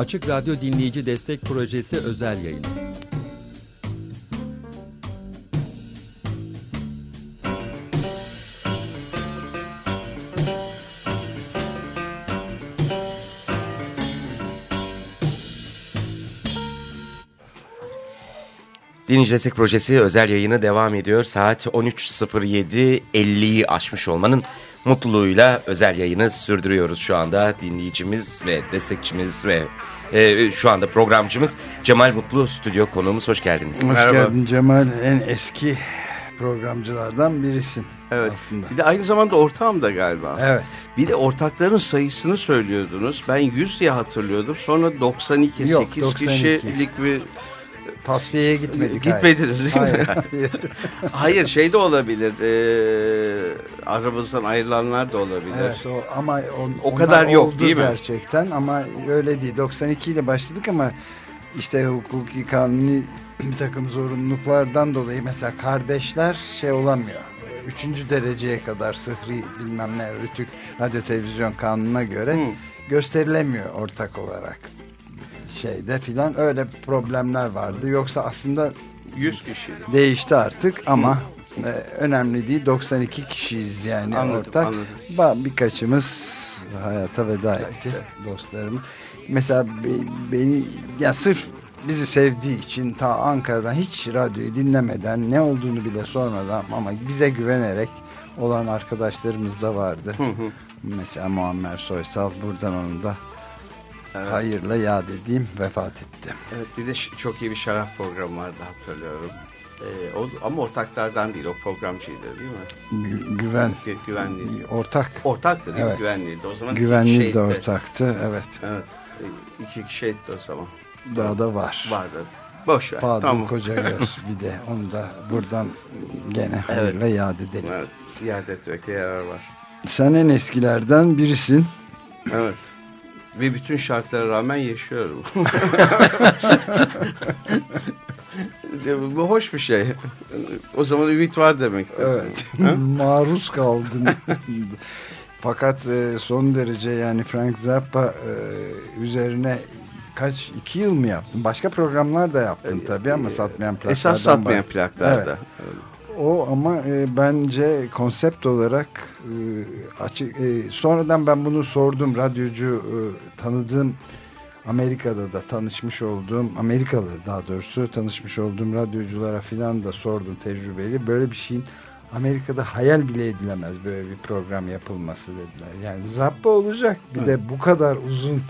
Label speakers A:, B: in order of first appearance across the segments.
A: Açık Radyo Dinleyici Destek Projesi özel yayın.
B: Dinleyici Destek Projesi özel yayını devam ediyor. Saat 13.07 50'yi aşmış olmanın mutluluğuyla özel yayını sürdürüyoruz şu anda. Dinleyicimiz ve destekçimiz ve e, şu anda programcımız Cemal Mutlu stüdyo konuğumuz. Hoş geldiniz.
C: Hoş Merhaba. geldin Cemal. En eski programcılardan birisin.
D: Evet. Aslında. Bir de aynı zamanda ortağım da galiba.
C: Evet.
D: Bir de ortakların sayısını söylüyordunuz. Ben 100 diye hatırlıyordum. Sonra 92, Yok, 8 92. kişilik bir
C: Tasfiyeye gitmedik.
D: Gitmediniz değil hayır. mi? Hayır. hayır şey de olabilir. E, aramızdan ayrılanlar da olabilir.
C: Evet o, ama on,
D: o kadar yok değil mi?
C: Gerçekten ama öyle değil. 92 ile başladık ama işte hukuki kanuni bir takım zorunluluklardan dolayı mesela kardeşler şey olamıyor. Üçüncü dereceye kadar sıhri bilmem ne rütük radyo televizyon kanununa göre hmm. gösterilemiyor ortak olarak şeyde filan öyle problemler vardı. Yoksa aslında
D: 100 kişi
C: değişti artık ama e, önemli değil. 92 kişiyiz yani anladım, ortak. Anladım. Birkaçımız hayata veda etti dostlarım. Mesela beni ya sırf bizi sevdiği için ta Ankara'dan hiç radyoyu dinlemeden ne olduğunu bile sormadan ama bize güvenerek olan arkadaşlarımız da vardı. Mesela Muammer Soysal buradan onu da Evet. Hayırla yad edeyim vefat etti.
D: Evet bir de çok iyi bir şarap programı vardı hatırlıyorum. Ee, o, ama ortaklardan değil o programcıydı değil mi?
C: Gü güven.
D: Gü güvenli.
C: Ortak.
D: Ortaktı değil evet. mi? Güvenliydi. O zaman
C: Güvenli de ortaktı evet.
D: Evet. E, iki kişi etti o zaman.
C: Daha da var.
D: Vardı. Boş ver.
C: Fadıl tamam. Kocagöz bir de onu da buradan gene hayırla evet. yad edelim.
D: Evet. Yad etmekte yarar var.
C: Sen en eskilerden birisin.
D: Evet. Ve bütün şartlara rağmen yaşıyorum. Bu hoş bir şey. O zaman ümit var demek.
C: Evet. Maruz kaldın. Fakat e, son derece yani Frank Zappa e, üzerine kaç iki yıl mı yaptın? Başka programlar da yaptın e, tabii ama satmayan plaklardan.
D: Esas satmayan plaklarda.
C: Evet. O ama e, bence konsept olarak e, açık. E, sonradan ben bunu sordum radyocu e, tanıdığım Amerika'da da tanışmış olduğum Amerikalı daha doğrusu tanışmış olduğum radyoculara filan da sordum tecrübeli. Böyle bir şeyin Amerika'da hayal bile edilemez böyle bir program yapılması dediler. Yani zappa olacak bir evet. de bu kadar uzun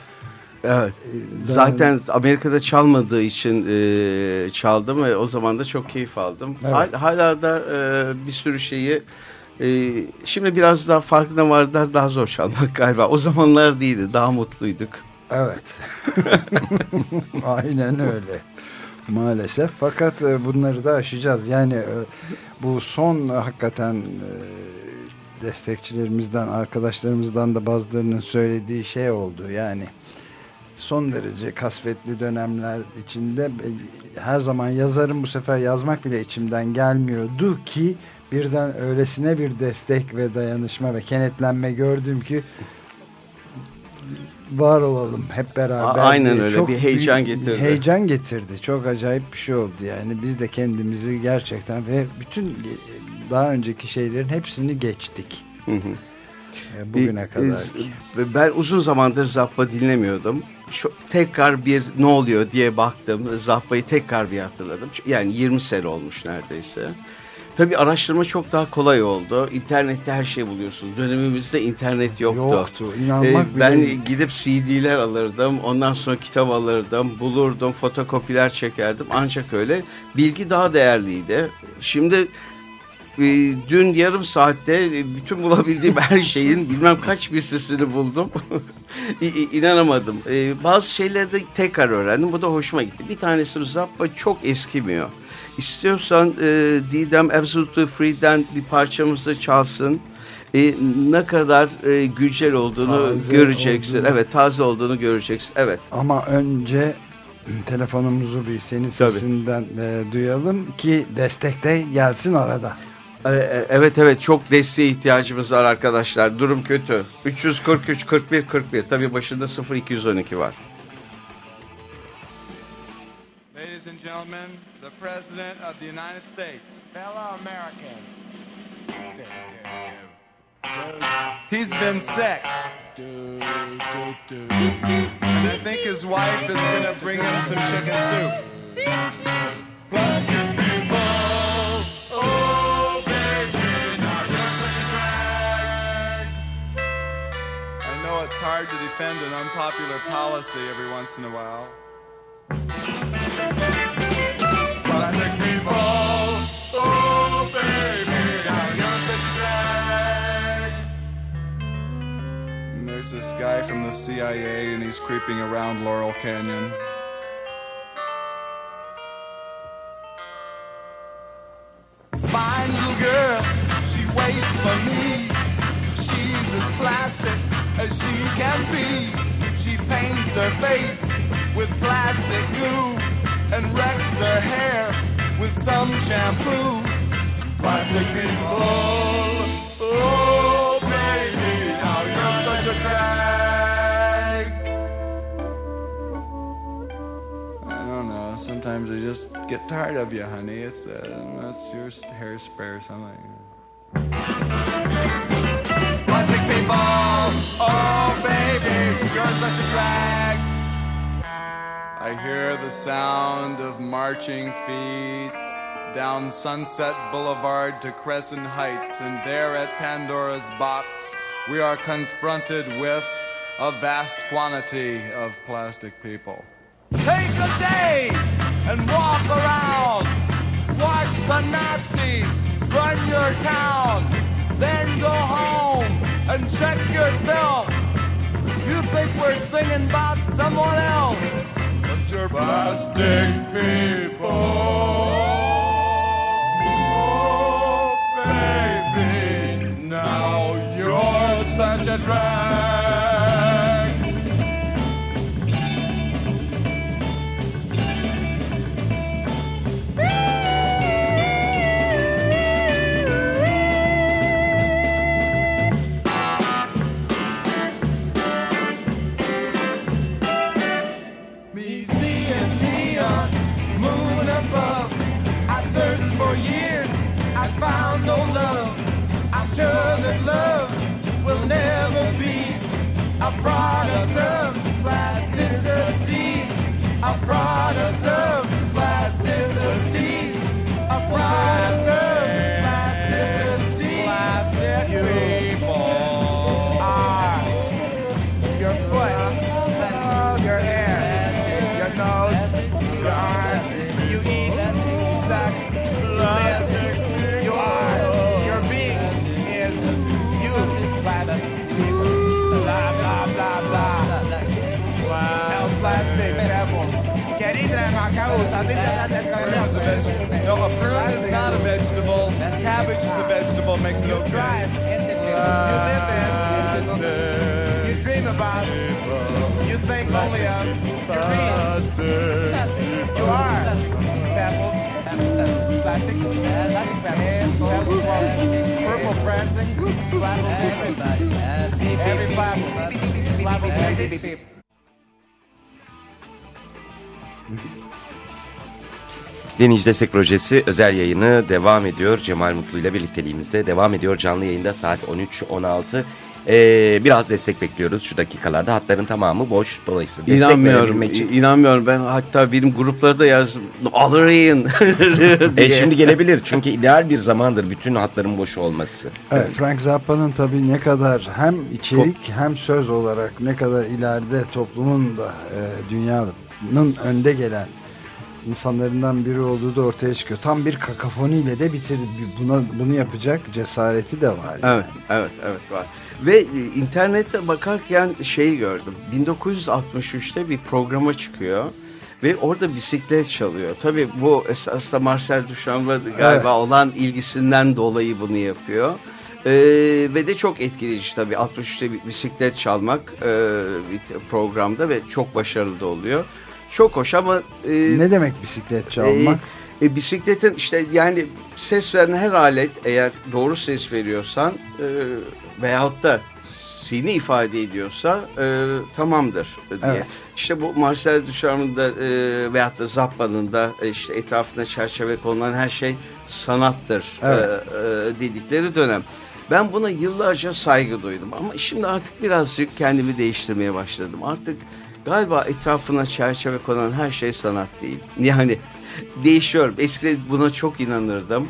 D: Evet. Ee, Zaten Amerika'da çalmadığı için e, çaldım ve o zaman da çok keyif aldım. Evet. Hala da e, bir sürü şeyi e, şimdi biraz daha farkında varlar daha zor çalmak galiba. O zamanlar değildi. Daha mutluyduk.
C: Evet. Aynen öyle. Maalesef. Fakat e, bunları da aşacağız. Yani e, bu son hakikaten e, destekçilerimizden, arkadaşlarımızdan da bazılarının söylediği şey oldu. Yani son derece kasvetli dönemler içinde her zaman yazarım bu sefer yazmak bile içimden gelmiyordu ki birden öylesine bir destek ve dayanışma ve kenetlenme gördüm ki var olalım hep beraber.
D: Aynen öyle çok bir heyecan getirdi.
C: Heyecan getirdi. Çok acayip bir şey oldu yani. Biz de kendimizi gerçekten ve bütün daha önceki şeylerin hepsini geçtik. Hı hı. E, bugüne kadar.
D: Ben uzun zamandır Zappa dinlemiyordum şu, tekrar bir ne oluyor diye baktım. Zappa'yı tekrar bir hatırladım. Yani 20 sene olmuş neredeyse. Tabii araştırma çok daha kolay oldu. İnternette her şey buluyorsunuz. Dönemimizde internet yoktu.
C: Yoktu. İnanmak
D: ee, ben bile... gidip CD'ler alırdım. Ondan sonra kitap alırdım. Bulurdum. Fotokopiler çekerdim. Ancak öyle. Bilgi daha değerliydi. Şimdi ee, dün yarım saatte e, bütün bulabildiğim her şeyin bilmem kaç bir sesini buldum. İnanamadım. Ee, bazı şeyleri de tekrar öğrendim. Bu da hoşuma gitti. Bir tanesi Zappa çok eskimiyor. İstiyorsan e, Didem Absolutely Free'den bir parçamızı çalsın. E, ne kadar e, güncel olduğunu taze göreceksin. Olduğunu. Evet taze olduğunu göreceksin. Evet.
C: Ama önce telefonumuzu bir senin sesinden e, duyalım ki destekte gelsin arada.
D: E, e, evet evet çok desteğe ihtiyacımız var arkadaşlar. Durum kötü. 343 41 41 tabii başında 0212 var.
E: gentlemen, the President of the United States.
F: Fellow Americans.
E: He's been sick. And I think his wife is going to bring him some chicken soup. It's hard to defend an unpopular policy every once in a while. Plastic people, oh baby, now you're such drag. And there's this guy from the CIA and he's creeping around Laurel Canyon. Face with plastic glue and wrecks her hair with some shampoo. Plastic people, oh baby, now you're such a drag. I don't know. Sometimes I just get tired of you, honey. It's uh, that's your hairspray or something. Plastic people, oh baby, you're such a drag. I hear the sound of marching feet down Sunset Boulevard to Crescent Heights, and there at Pandora's box, we are confronted with a vast quantity of plastic people. Take a day and walk around. Watch the Nazis run your town. Then go home and check yourself. You think we're singing about someone else, but you're plastic people. Oh, baby, now you're such a drag. I think that's
G: Prune is a vegetable. No, a prune is not a vegetable. Cabbage is a vegetable. Makes it okay.
F: drive, you live in, you dream about, you think only of, you read. You are. Pebbles, plastic, plastic. Pebbles, pebbles walking, purple prancing, flabble, every flabble, flabble
B: Dinleyici Destek Projesi özel yayını devam ediyor. Cemal Mutlu ile birlikteliğimizde devam ediyor. Canlı yayında saat 13.16. Ee, biraz destek bekliyoruz şu dakikalarda. Hatların tamamı boş. Dolayısıyla destek
D: İnanmıyorum.
B: için.
D: İnanmıyorum. Ben hatta benim grupları da yazdım. Alırayın
B: E şimdi gelebilir. Çünkü ideal bir zamandır bütün hatların boş olması.
C: Evet, Frank Zappa'nın tabii ne kadar hem içerik hem söz olarak ne kadar ileride toplumun da e, dünyanın önde gelen insanlarından biri olduğu da ortaya çıkıyor. Tam bir kakafoniyle de bitirdi. Buna bunu yapacak cesareti de var.
D: Evet, evet, evet var. Ve e, internette bakarken şeyi gördüm. 1963'te bir programa çıkıyor ve orada bisiklet çalıyor. Tabii bu esasında Marcel Duchamp'la galiba
C: Evet.
D: olan ilgisinden dolayı bunu yapıyor. Ee, ve de çok etkileyici tabii 63'te bir bisiklet çalmak e, programda ve çok başarılı da oluyor. Çok hoş ama e,
C: Ne demek bisiklet çalmak?
D: e, e, bisikletin işte yani ses veren her alet eğer doğru ses veriyorsan e, veyahut da fiziğini ifade ediyorsa e, tamamdır diye.
C: Evet.
D: İşte bu Marcel Duchamp'ın da e, veyahut da Zappa'nın da e, işte etrafında çerçeve konulan her şey sanattır
C: Evet.
D: e, e, dedikleri dönem. Ben buna yıllarca saygı duydum ama şimdi artık birazcık kendimi değiştirmeye başladım. Artık galiba etrafına çerçeve konan her şey sanat değil. Yani değişiyorum. Eskiden buna çok inanırdım.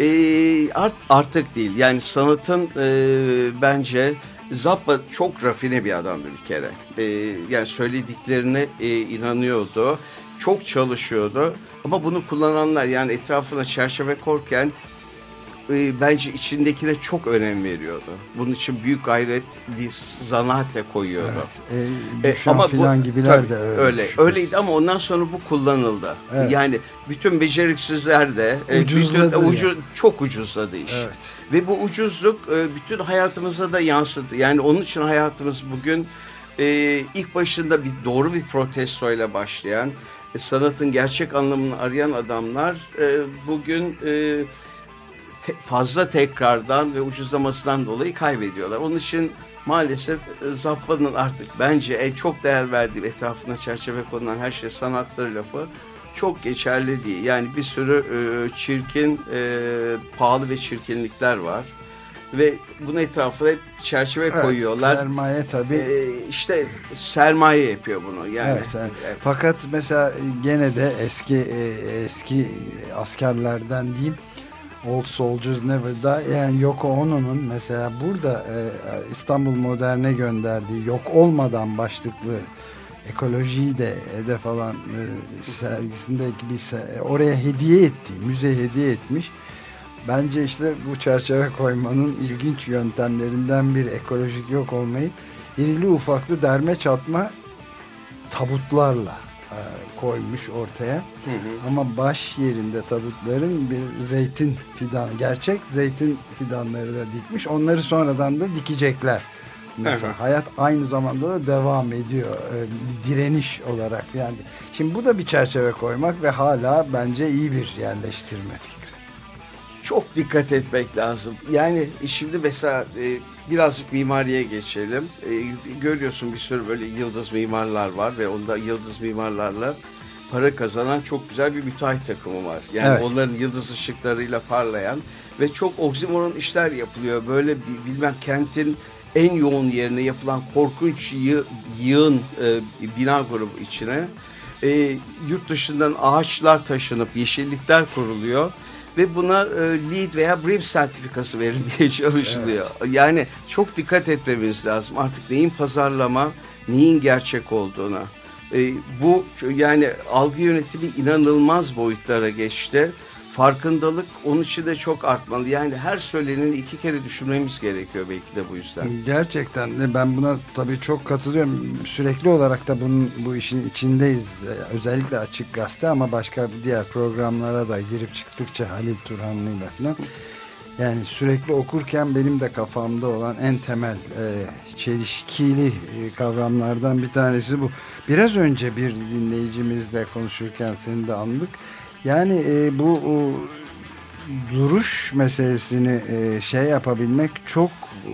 D: Ee, art, artık değil. Yani sanatın e, bence Zappa çok rafine bir adamdı bir kere. Ee, yani söylediklerine e, inanıyordu. Çok çalışıyordu. Ama bunu kullananlar yani etrafına çerçeve korken e, bence içindekine çok önem veriyordu. Bunun için büyük gayret bir zanaat da koyuyordu.
C: Evet. E,
D: E, bu-
C: filan gibiler
D: tabii,
C: de öyle.
D: öyle.
C: şüphesiz.
D: Öyleydi ama ondan sonra bu kullanıldı.
C: Evet.
D: Yani bütün beceriksizler de e,
C: Ucuzladı
D: bütün- ucu-
C: yani.
D: çok ucuzladı iş.
C: Evet.
D: Ve bu ucuzluk e, bütün hayatımıza da yansıdı. Yani onun için hayatımız bugün e, ilk başında bir doğru bir protestoyla başlayan, e, sanatın gerçek anlamını arayan adamlar e, bugün e, te- fazla tekrardan ve ucuzlamasından dolayı kaybediyorlar. Onun için maalesef e, Zappa'nın artık bence en çok değer verdiği ve etrafına çerçeve konulan her şey sanattır lafı çok geçerli değil. Yani bir sürü e, çirkin, e, pahalı ve çirkinlikler var. Ve bunun etrafına hep çerçeve
C: Evet,
D: koyuyorlar.
C: Sermaye tabii.
D: E, işte sermaye yapıyor bunu. Yani
C: Evet, evet.
D: Evet.
C: Fakat mesela gene de eski e, eski askerlerden diyeyim Old Soldiers Never Die yani Yoko Ono'nun mesela burada e, İstanbul Modern'e gönderdiği yok olmadan başlıklı ekolojiyi de hedef alan e, sergisindeki bir se- oraya hediye etti, müze hediye etmiş. Bence işte bu çerçeve koymanın ilginç yöntemlerinden bir ekolojik yok olmayı irili ufaklı derme çatma tabutlarla e, koymuş ortaya. Ama baş yerinde tabutların bir zeytin fidan, gerçek zeytin fidanları da dikmiş. Onları sonradan da dikecekler. Mesela
D: Evet.
C: hayat aynı zamanda da devam ediyor. E, bir direniş olarak yani. Şimdi bu da bir çerçeve koymak ve hala bence iyi bir yerleştirme fikri.
D: çok dikkat etmek lazım. Yani şimdi mesela e, birazcık mimariye geçelim. E, görüyorsun bir sürü böyle yıldız mimarlar var ve onda yıldız mimarlarla para kazanan çok güzel bir müteahhit takımı var. Yani
C: Evet.
D: onların yıldız ışıklarıyla parlayan ve çok oksimoron işler yapılıyor. Böyle bilmem kentin en yoğun yerine yapılan korkunç yı, yığın e, bina grubu içine e, yurt dışından ağaçlar taşınıp yeşillikler kuruluyor ve buna e, LEED veya BREEAM sertifikası verilmeye çalışılıyor. Yani çok dikkat etmemiz lazım artık neyin pazarlama, neyin gerçek olduğuna. E, bu yani algı yönetimi inanılmaz boyutlara geçti. Farkındalık onun için de çok artmalı. Yani her söyleneni iki kere düşünmemiz gerekiyor belki de bu yüzden.
C: Gerçekten ben buna tabii çok katılıyorum. Sürekli olarak da bunun bu işin içindeyiz. Ee, Özellikle Açık Gazete ama başka diğer programlara da girip çıktıkça Halil Turhanlı'yla falan. Yani sürekli okurken benim de kafamda olan en temel e, çelişkili e, kavramlardan bir tanesi bu. Biraz önce bir dinleyicimizle konuşurken seni de andık. Yani e, bu o, duruş meselesini e, şey yapabilmek çok e,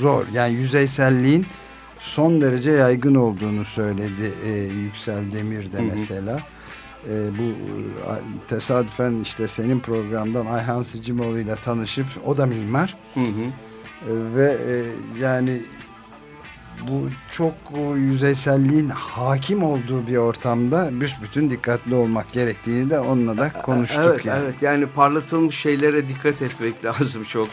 C: zor. Yani yüzeyselliğin son derece yaygın olduğunu söyledi e, Yüksel Demir de mesela. E, bu e, tesadüfen işte senin programdan Ayhan Sicimoğlu ile tanışıp o da mimar
D: Hı hı.
C: E, ve e, yani bu çok o, yüzeyselliğin hakim olduğu bir ortamda büsbütün dikkatli olmak gerektiğini de onunla da konuştuk
D: evet,
C: yani.
D: Evet yani parlatılmış şeylere dikkat etmek lazım çok.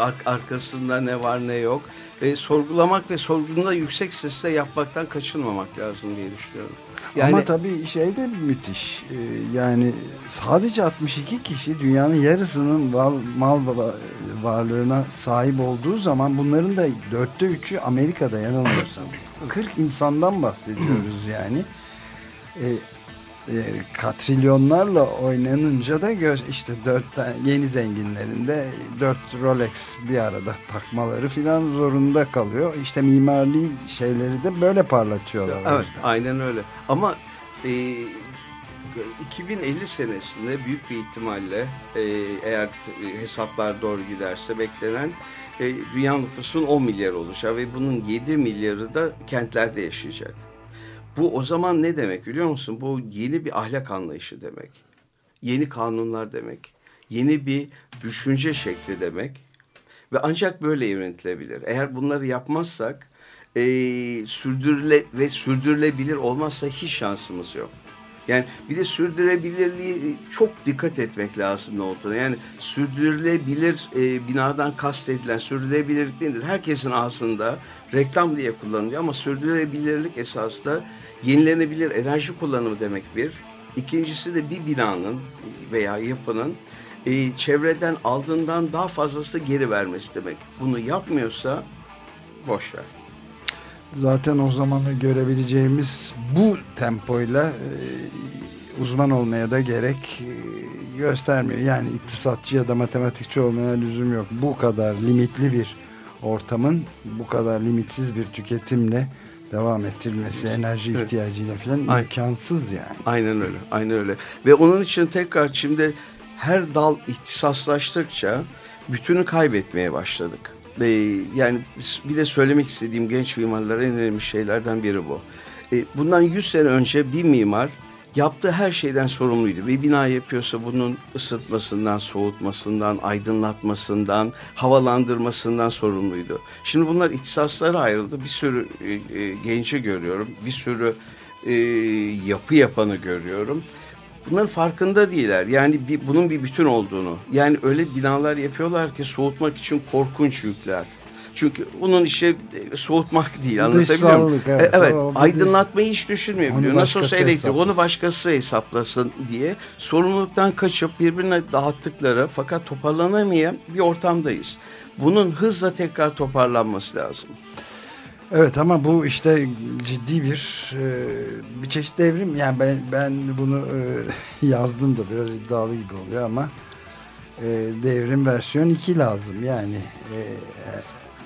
D: Ar- arkasında ne var ne yok. Ve sorgulamak ve sorgunda yüksek sesle yapmaktan kaçınmamak lazım diye düşünüyorum. Yani
C: Ama tabii şey de müthiş. Ee, yani sadece 62 kişi dünyanın yarısının mal va- varlığına sahip olduğu zaman bunların da dörtte üçü Amerika'da yanılmıyorsam. 40 insandan bahsediyoruz yani. Ee, e, katrilyonlarla oynanınca da gör, işte dört yeni zenginlerinde dört Rolex bir arada takmaları filan zorunda kalıyor. İşte mimari şeyleri de böyle parlatıyorlar.
D: Evet, aynen öyle. Ama e, 2050 senesinde büyük bir ihtimalle e, eğer hesaplar doğru giderse beklenen e, dünya nüfusunun 10 milyar olacak ve bunun 7 milyarı da kentlerde yaşayacak. Bu o zaman ne demek biliyor musun? Bu yeni bir ahlak anlayışı demek. Yeni kanunlar demek. Yeni bir düşünce şekli demek. Ve ancak böyle yönetilebilir. Eğer bunları yapmazsak e, sürdürüle ve sürdürülebilir olmazsa hiç şansımız yok. Yani bir de sürdürülebilirliği çok dikkat etmek lazım ne olduğunu. Yani sürdürülebilir e, binadan kastedilen sürdürülebilirlik nedir? Herkesin ağzında reklam diye kullanılıyor ama sürdürülebilirlik esasında yenilenebilir enerji kullanımı demek bir. İkincisi de bir binanın veya yapının e, çevreden aldığından daha fazlası geri vermesi demek. Bunu yapmıyorsa boş ver.
C: Zaten o zamanı görebileceğimiz bu tempoyla e, uzman olmaya da gerek e, göstermiyor. Yani iktisatçı ya da matematikçi olmaya lüzum yok. Bu kadar limitli bir ortamın bu kadar limitsiz bir tüketimle devam ettirilmesi, enerji ihtiyacıyla falan imkansız yani.
D: Aynen öyle, aynen öyle. Ve onun için tekrar şimdi her dal ihtisaslaştıkça bütünü kaybetmeye başladık. Ve yani bir de söylemek istediğim genç mimarlara en önemli şeylerden biri bu. E, bundan 100 sene önce bir mimar yaptığı her şeyden sorumluydu. Bir bina yapıyorsa bunun ısıtmasından, soğutmasından, aydınlatmasından, havalandırmasından sorumluydu. Şimdi bunlar ihtisaslara ayrıldı. Bir sürü e, e, genci görüyorum. Bir sürü e, yapı yapanı görüyorum. Bunların farkında değiller. Yani bir, bunun bir bütün olduğunu. Yani öyle binalar yapıyorlar ki soğutmak için korkunç yükler. Çünkü onun işi e, soğutmak değil anlatabiliyor muyum?
C: Evet.
D: E, evet
C: O de-
D: aydınlatmayı hiç düşünmüyor. Biliyor. Nasıl olsa elektrik
C: hesaplasın.
D: onu başkası hesaplasın diye sorumluluktan kaçıp birbirine dağıttıkları fakat toparlanamayan bir ortamdayız. Bunun hızla tekrar toparlanması lazım.
C: Evet ama bu işte ciddi bir e, bir çeşit devrim. Yani ben ben bunu e, yazdım da biraz iddialı gibi oluyor ama e, devrim versiyon 2 lazım. Yani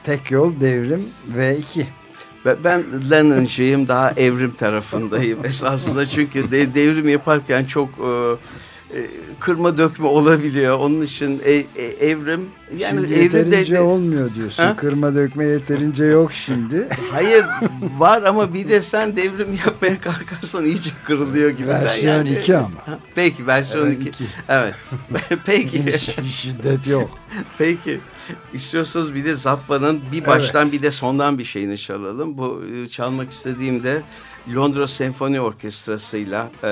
C: tek yol devrim V2.
D: Ve ben Lennon'cıyım daha evrim tarafındayım esasında çünkü de, devrim yaparken çok kırma dökme olabiliyor. Onun için e, e, evrim yani
C: şimdi yeterince
D: de-
C: olmuyor diyorsun.
D: Ha?
C: Kırma dökme yeterince yok şimdi.
D: hayır var ama bir de sen devrim yapmaya kalkarsan iyice kırılıyor gibi.
C: Versiyon
D: Yani-
C: 2 ama.
D: Ha, Peki versiyon
C: Evet,
D: 2.
C: iki.
D: Evet. Peki.
C: Şi- Şiddet yok.
D: Peki. İstiyorsanız bir de Zappa'nın bir baştan
C: Evet.
D: bir de sondan bir şeyini çalalım. Bu e, çalmak istediğimde Londra Senfoni Orkestrası'yla e,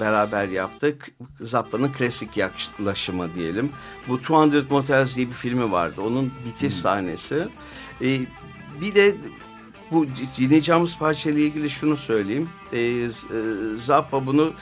D: beraber yaptık. Zappa'nın klasik yaklaşımı diyelim. Bu 200 Motels diye bir filmi vardı. Onun bitiş sahnesi. E, bir de bu dinleyeceğimiz parçayla ilgili şunu söyleyeyim. E, e, Zappa bunu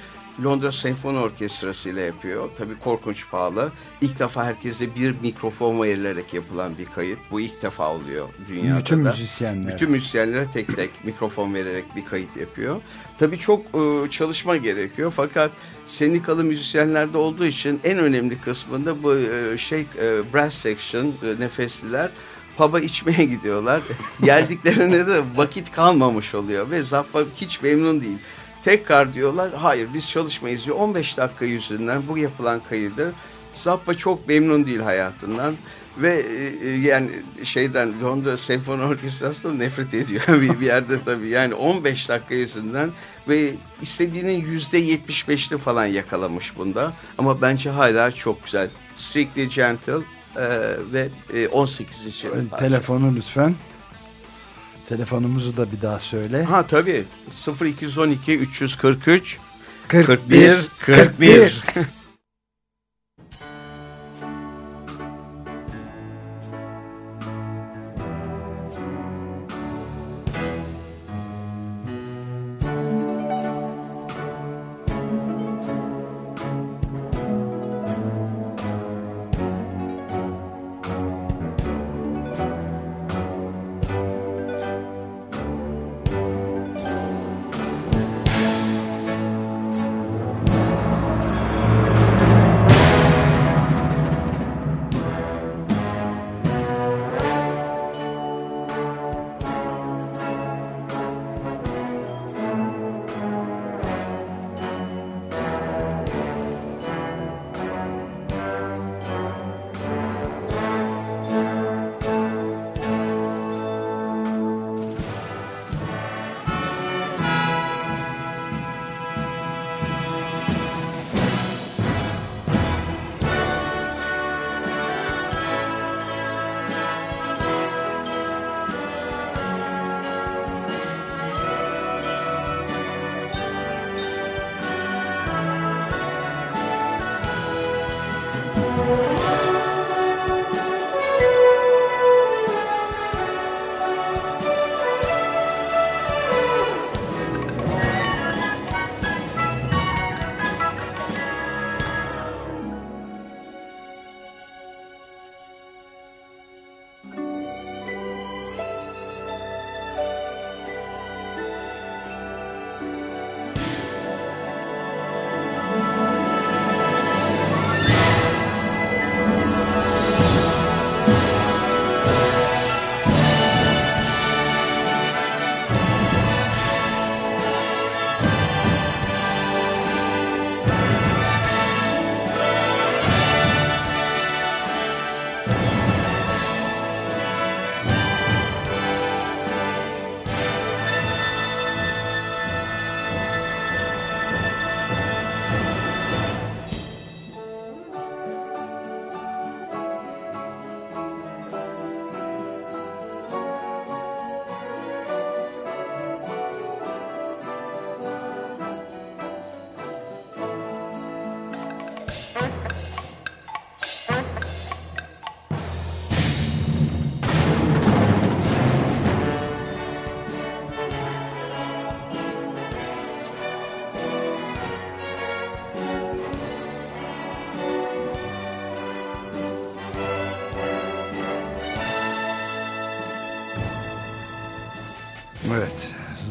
D: Londra Senfoni Orkestrası ile yapıyor. Tabii korkunç pahalı. İlk defa herkese bir mikrofon verilerek yapılan bir kayıt. Bu ilk defa oluyor dünyada
C: Bütün
D: da.
C: müzisyenler.
D: Bütün müzisyenlere tek tek mikrofon vererek bir kayıt yapıyor. Tabii çok e, çalışma gerekiyor fakat sendikalı müzisyenlerde olduğu için en önemli kısmında bu e, şey e, brass section e, nefesliler pub'a içmeye gidiyorlar. Geldiklerinde de vakit kalmamış oluyor ve Zappa hiç memnun değil. Tekrar diyorlar hayır biz çalışmayız diyor. 15 dakika yüzünden bu yapılan kaydı Zappa çok memnun değil hayatından ve e, e, yani şeyden Londra Senfoni Orkestrası'ndan nefret ediyor bir, bir yerde tabii. Yani 15 dakika yüzünden ve istediğinin yüzde 75'ini falan yakalamış bunda. Ama bence hala çok güzel. Strictly Gentle e, ve e, 18. şey.
C: Telefonu lütfen. Telefonumuzu da bir daha söyle.
D: Ha tabii 0212 343
C: 41
D: 41.
C: 41.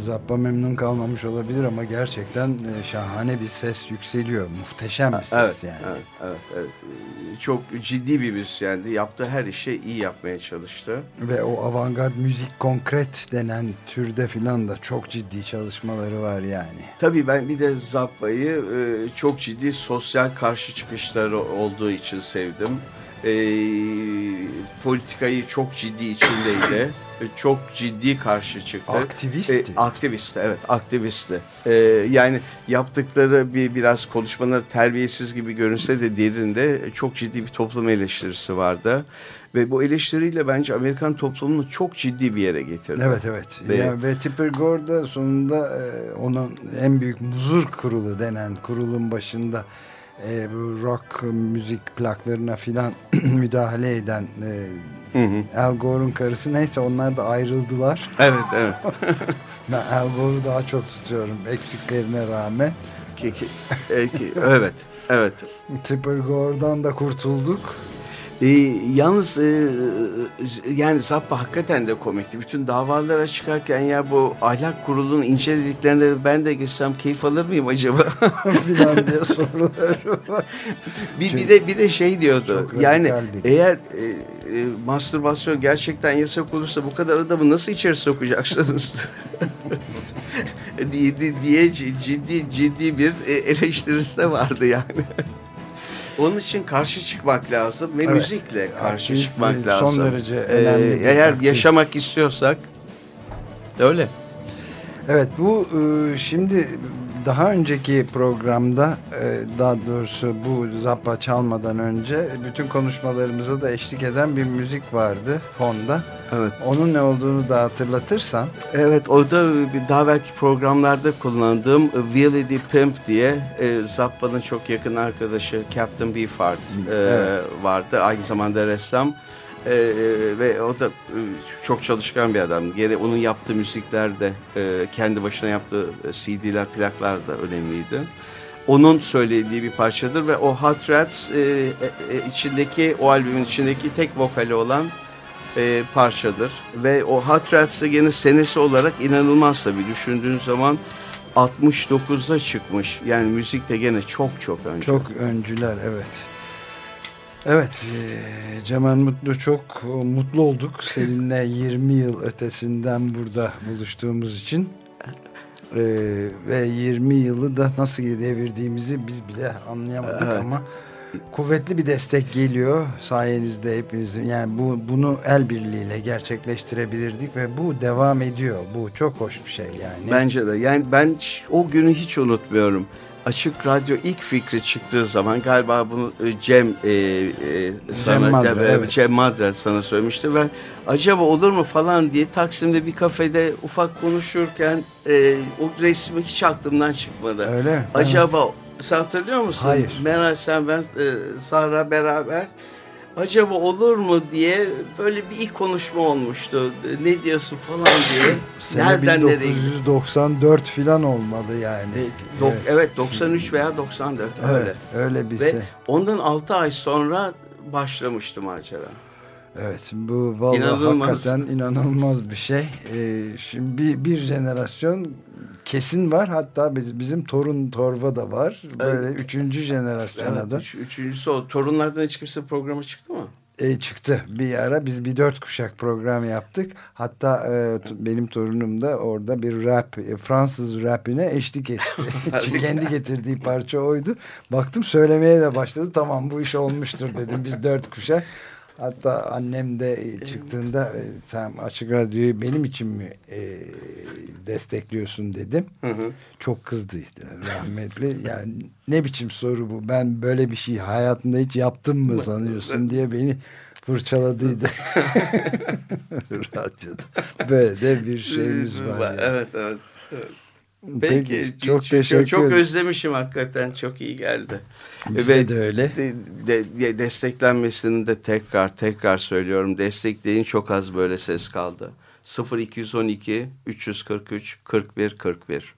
C: Zappa memnun kalmamış olabilir ama gerçekten e, şahane bir ses yükseliyor. Muhteşem bir ses
D: evet,
C: yani.
D: Evet, evet, evet. Çok ciddi bir müzisyendi. Yaptığı her işi iyi yapmaya çalıştı.
C: Ve o avantgard müzik konkret denen türde filan da çok ciddi çalışmaları var yani.
D: Tabii ben bir de Zappa'yı e, çok ciddi sosyal karşı çıkışları olduğu için sevdim. E, politikayı çok ciddi içindeydi. E, çok ciddi karşı çıktı.
C: Aktivistti.
D: E, aktivistti, evet aktivistti. E, yani yaptıkları bir biraz konuşmaları terbiyesiz gibi görünse de derinde çok ciddi bir toplum eleştirisi vardı. Ve bu eleştiriyle bence Amerikan toplumunu çok ciddi bir yere getirdi.
C: Evet evet.
D: Ve-
C: Ya, ve Tipper Gore da sonunda e, onun en büyük muzur kurulu denen kurulun başında e, bu rock müzik plaklarına filan müdahale eden e,
D: Hı hı.
C: Al Gore'un karısı neyse onlar da ayrıldılar.
D: Evet, evet.
C: Ben Al Gore'u daha çok tutuyorum eksiklerine rağmen.
D: Ki, ki, e, ki- evet, evet.
C: Tipper Gore'dan da kurtulduk.
D: E, yalnız e, yani Zappa hakikaten de komikti. Bütün davalara çıkarken ya bu ahlak kurulunun incelediklerine ben de girsem keyif alır mıyım acaba?
C: filan diye soruları var.
D: bir, bir de bir de şey diyordu. Yani eğer e, e, mastürbasyon gerçekten yasak olursa bu kadar adamı nasıl içeri sokacaksınız? diye, diye, diye ciddi ciddi bir e, eleştirisi de vardı yani. Onun için karşı çıkmak lazım ve
C: Evet.
D: müzikle karşı
C: Aktivist,
D: çıkmak
C: son
D: lazım.
C: derece
D: Ee,
C: önemli bir
D: eğer
C: aktivist.
D: yaşamak istiyorsak öyle.
C: Evet bu e, şimdi daha önceki programda e, daha doğrusu bu Zappa çalmadan önce bütün konuşmalarımıza da eşlik eden bir müzik vardı fonda.
D: Evet.
C: Onun ne olduğunu da hatırlatırsan.
D: Evet o da bir daha belki programlarda kullandığım Willie the Pimp diye e, Zappa'nın çok yakın arkadaşı Captain Beefheart e,
C: Evet.
D: vardı. Aynı zamanda ressam. E, e, ve o da e, çok çalışkan bir adam. Gene onun yaptığı müzikler de e, kendi başına yaptığı e, CD'ler, plaklar da önemliydi. Onun söylediği bir parçadır ve o Hot Rats e, e, e, içindeki o albümün içindeki tek vokali olan e, parçadır. Ve o Hot Rats'da gene senesi olarak inanılmaz tabii düşündüğün zaman 69'da çıkmış. Yani müzik de gene çok çok önce.
C: Çok öncüler evet. Evet e, Cemal Mutlu çok mutlu olduk seninle 20 yıl ötesinden burada buluştuğumuz için. E, ve 20 yılı da nasıl devirdiğimizi biz bile anlayamadık
D: Evet.
C: ama kuvvetli bir destek geliyor sayenizde hepinizin. Yani bu bunu el birliğiyle gerçekleştirebilirdik ve bu devam ediyor. Bu çok hoş bir şey yani.
D: Bence de. Yani ben o günü hiç unutmuyorum. Açık Radyo ilk fikri çıktığı zaman galiba bunu e, Cem e, e, sana
C: Madra,
D: Cem,
C: evet.
D: Cem Madra sana söylemişti ve acaba olur mu falan diye Taksim'de bir kafede ufak konuşurken e, o resmi hiç aklımdan çıkmadı.
C: Öyle?
D: Acaba sen hatırlıyor musun?
C: Hayır.
D: Meral sen ben e, Sahra beraber acaba olur mu diye böyle bir ilk konuşma olmuştu. Ne diyorsun falan diye.
C: Sene
D: Nereden nereye gidiyor?
C: 1994 filan olmalı yani.
D: E, dok- evet. 93 veya 94 öyle.
C: Evet, öyle bir
D: Ve
C: şey.
D: ondan 6 ay sonra başlamıştı macera.
C: Evet bu vallahi
D: İnanılmaz.
C: hakikaten inanılmaz bir şey. Ee, şimdi bir, bir jenerasyon kesin var. Hatta biz, bizim torun torba da var. Böyle üçüncü jenerasyona
D: Evet,
C: da
D: üç, üçüncüsü o. Torunlardan hiç kimse programa çıktı mı?
C: e, çıktı. Bir ara biz bir dört kuşak program yaptık. Hatta e, benim torunum da orada bir rap, e, Fransız rapine eşlik etti. Kendi getirdiği parça oydu. Baktım söylemeye de başladı. Tamam bu iş olmuştur dedim. Biz dört kuşak. Hatta annem de e, çıktığında e, sen açık radyoyu benim için mi e, destekliyorsun dedim. Çok kızdı işte rahmetli. Yani ne biçim soru bu? Ben böyle bir şey hayatında hiç yaptım mı sanıyorsun diye beni fırçaladıydı. Radyoda. Böyle de bir şeyimiz var. yani.
D: Evet evet.
C: Peki,
D: Peki,
C: çok teşekkür
D: çok özlemişim hakikaten. Çok iyi geldi.
C: Bize de öyle.
D: De, de- de- desteklenmesini de tekrar tekrar söylüyorum. Destekleyin çok az böyle ses kaldı. 0212 343 41 41.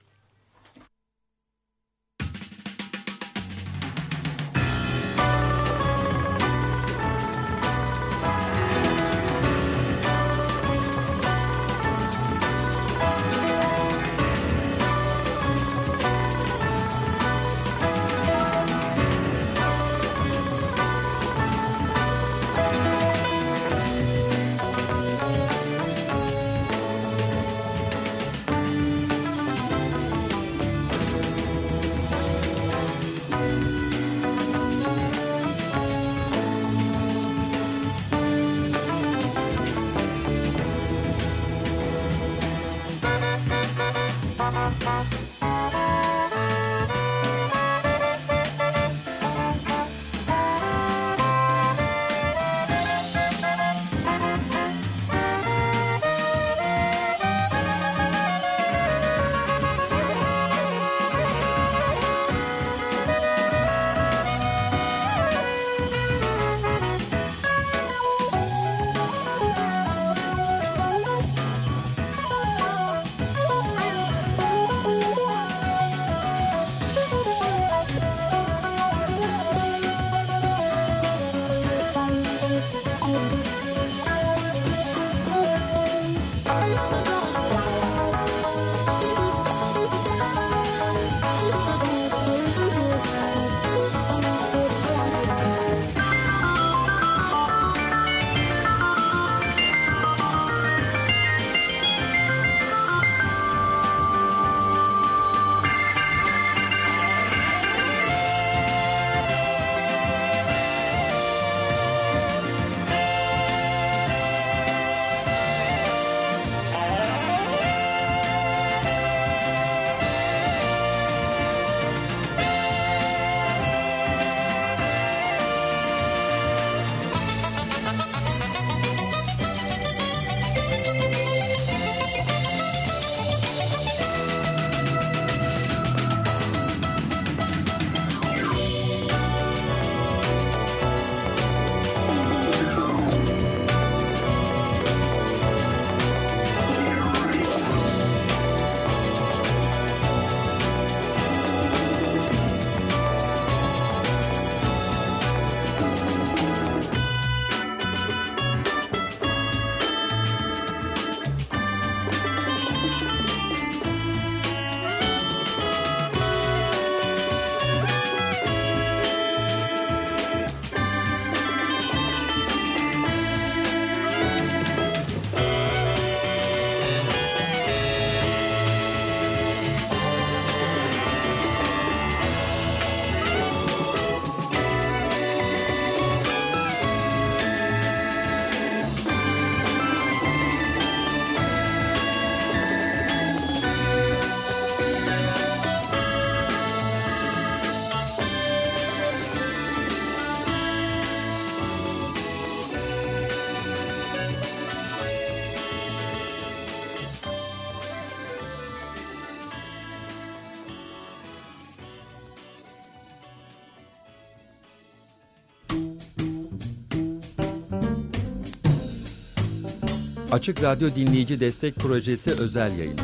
A: Açık Radyo Dinleyici Destek Projesi özel yayın.